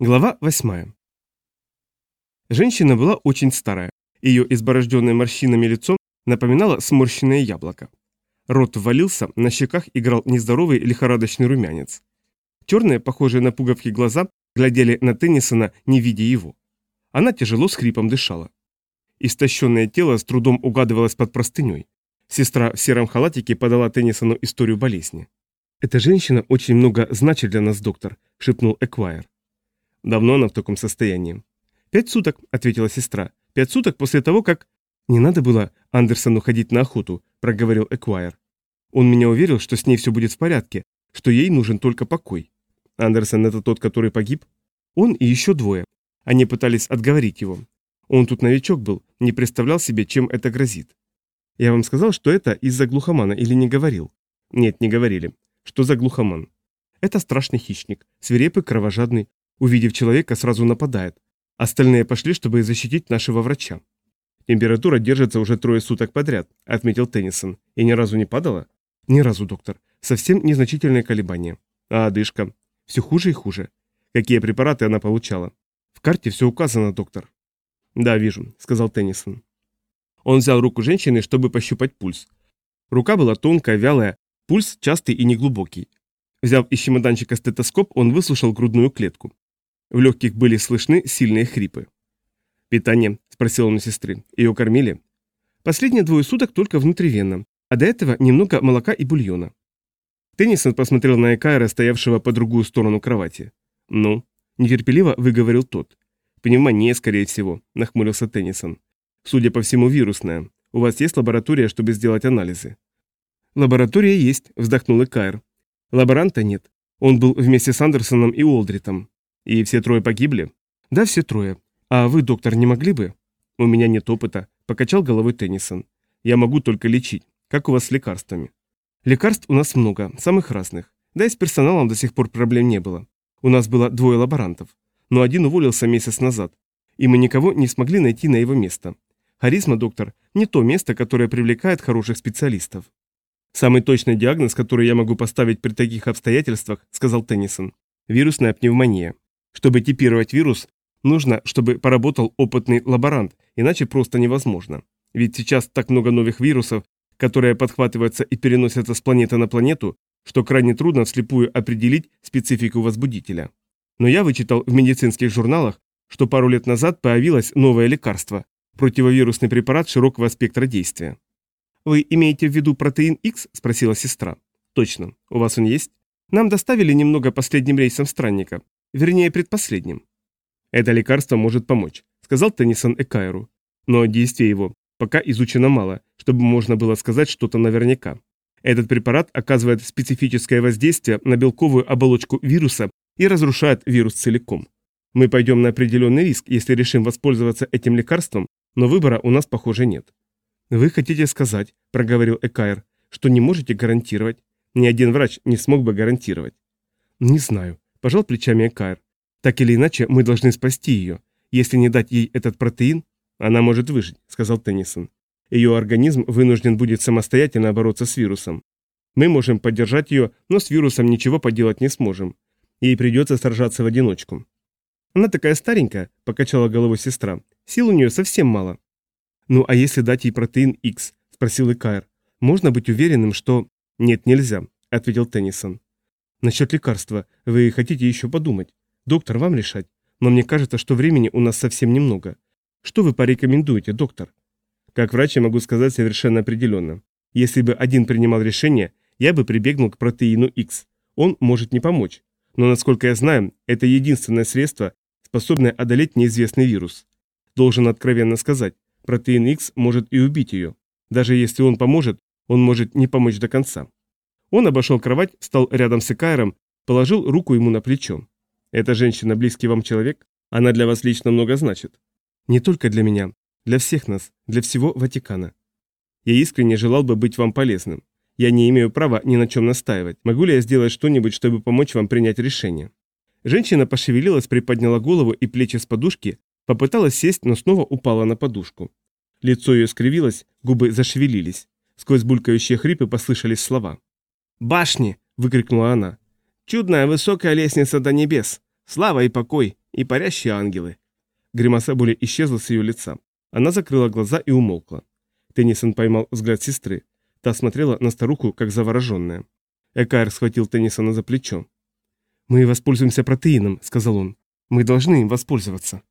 Глава 8. Женщина была очень старая. Ее изборожденное морщинами лицо напоминало сморщенное яблоко. Рот ввалился, на щеках играл нездоровый лихорадочный румянец. Черные, похожие на пуговки глаза, глядели на Теннисона, не видя его. Она тяжело с хрипом дышала. Истощенное тело с трудом угадывалось под простыней. Сестра в сером халатике подала Теннисону историю болезни. «Эта женщина очень много значит для нас, доктор», — шепнул Эквайр. Давно она в таком состоянии? Пять суток, ответила сестра. Пять суток после того, как... Не надо было Андерсону ходить на охоту, проговорил Эквайр. Он меня уверил, что с ней все будет в порядке, что ей нужен только покой. Андерсон это тот, который погиб? Он и еще двое. Они пытались отговорить его. Он тут новичок был, не представлял себе, чем это грозит. Я вам сказал, что это из-за глухомана или не говорил? Нет, не говорили. Что за глухоман? Это страшный хищник, свирепый, кровожадный, Увидев человека, сразу нападает. Остальные пошли, чтобы защитить нашего врача. Температура держится уже трое суток подряд, отметил Теннисон. И ни разу не падала? Ни разу, доктор. Совсем незначительные колебания. А одышка? Все хуже и хуже. Какие препараты она получала? В карте все указано, доктор. Да, вижу, сказал Теннисон. Он взял руку женщины, чтобы пощупать пульс. Рука была тонкая, вялая, пульс частый и неглубокий. Взяв из чемоданчика стетоскоп, он выслушал грудную клетку. В легких были слышны сильные хрипы. «Питание?» – спросил он у сестры. «Ее кормили?» «Последние двое суток только внутривенно, а до этого немного молока и бульона». Теннисон посмотрел на Экайра, стоявшего по другую сторону кровати. «Ну?» – нетерпеливо выговорил тот. «Пневмония, скорее всего», – нахмурился Теннисон. «Судя по всему, вирусная. У вас есть лаборатория, чтобы сделать анализы?» «Лаборатория есть», – вздохнул Экайр. «Лаборанта нет. Он был вместе с Андерсоном и Олдритом. И все трое погибли? Да, все трое. А вы, доктор, не могли бы? У меня нет опыта, покачал головой Теннисон. Я могу только лечить. Как у вас с лекарствами? Лекарств у нас много, самых разных. Да и с персоналом до сих пор проблем не было. У нас было двое лаборантов. Но один уволился месяц назад. И мы никого не смогли найти на его место. Харизма, доктор, не то место, которое привлекает хороших специалистов. Самый точный диагноз, который я могу поставить при таких обстоятельствах, сказал Теннисон. Вирусная пневмония. Чтобы типировать вирус, нужно, чтобы поработал опытный лаборант, иначе просто невозможно. Ведь сейчас так много новых вирусов, которые подхватываются и переносятся с планеты на планету, что крайне трудно вслепую определить специфику возбудителя. Но я вычитал в медицинских журналах, что пару лет назад появилось новое лекарство, противовирусный препарат широкого спектра действия. «Вы имеете в виду протеин X?» – спросила сестра. «Точно. У вас он есть?» «Нам доставили немного последним рейсом странника. Вернее, предпоследним. Это лекарство может помочь, сказал Теннисон Экайру. Но действие его пока изучено мало, чтобы можно было сказать что-то наверняка. Этот препарат оказывает специфическое воздействие на белковую оболочку вируса и разрушает вирус целиком. Мы пойдем на определенный риск, если решим воспользоваться этим лекарством, но выбора у нас, похоже, нет. «Вы хотите сказать, — проговорил Экайр, — что не можете гарантировать? Ни один врач не смог бы гарантировать». «Не знаю. Пожал плечами Экайр. Так или иначе, мы должны спасти ее. Если не дать ей этот протеин, она может выжить, сказал Теннисон. Ее организм вынужден будет самостоятельно бороться с вирусом. Мы можем поддержать ее, но с вирусом ничего поделать не сможем. Ей придется сражаться в одиночку. Она такая старенькая, покачала головой сестра. Сил у нее совсем мало. Ну а если дать ей протеин X? спросил Икаер. Можно быть уверенным, что... Нет, нельзя, ответил Теннисон. Насчет лекарства вы хотите еще подумать. Доктор, вам решать. Но мне кажется, что времени у нас совсем немного. Что вы порекомендуете, доктор? Как врач я могу сказать совершенно определенно. Если бы один принимал решение, я бы прибегнул к протеину X. Он может не помочь. Но, насколько я знаю, это единственное средство, способное одолеть неизвестный вирус. Должен откровенно сказать, протеин X может и убить ее. Даже если он поможет, он может не помочь до конца. Он обошел кровать, встал рядом с Икаером, положил руку ему на плечо. «Эта женщина близкий вам человек? Она для вас лично много значит?» «Не только для меня. Для всех нас. Для всего Ватикана. Я искренне желал бы быть вам полезным. Я не имею права ни на чем настаивать. Могу ли я сделать что-нибудь, чтобы помочь вам принять решение?» Женщина пошевелилась, приподняла голову и плечи с подушки, попыталась сесть, но снова упала на подушку. Лицо ее скривилось, губы зашевелились. Сквозь булькающие хрипы послышались слова. «Башни!» – выкрикнула она. «Чудная высокая лестница до небес! Слава и покой, и парящие ангелы. Гримаса боли исчезла с ее лица. Она закрыла глаза и умолкла. Теннисон поймал взгляд сестры. Та смотрела на старуху, как завороженная. Экайр схватил Теннисона за плечо. «Мы воспользуемся протеином», — сказал он. «Мы должны им воспользоваться».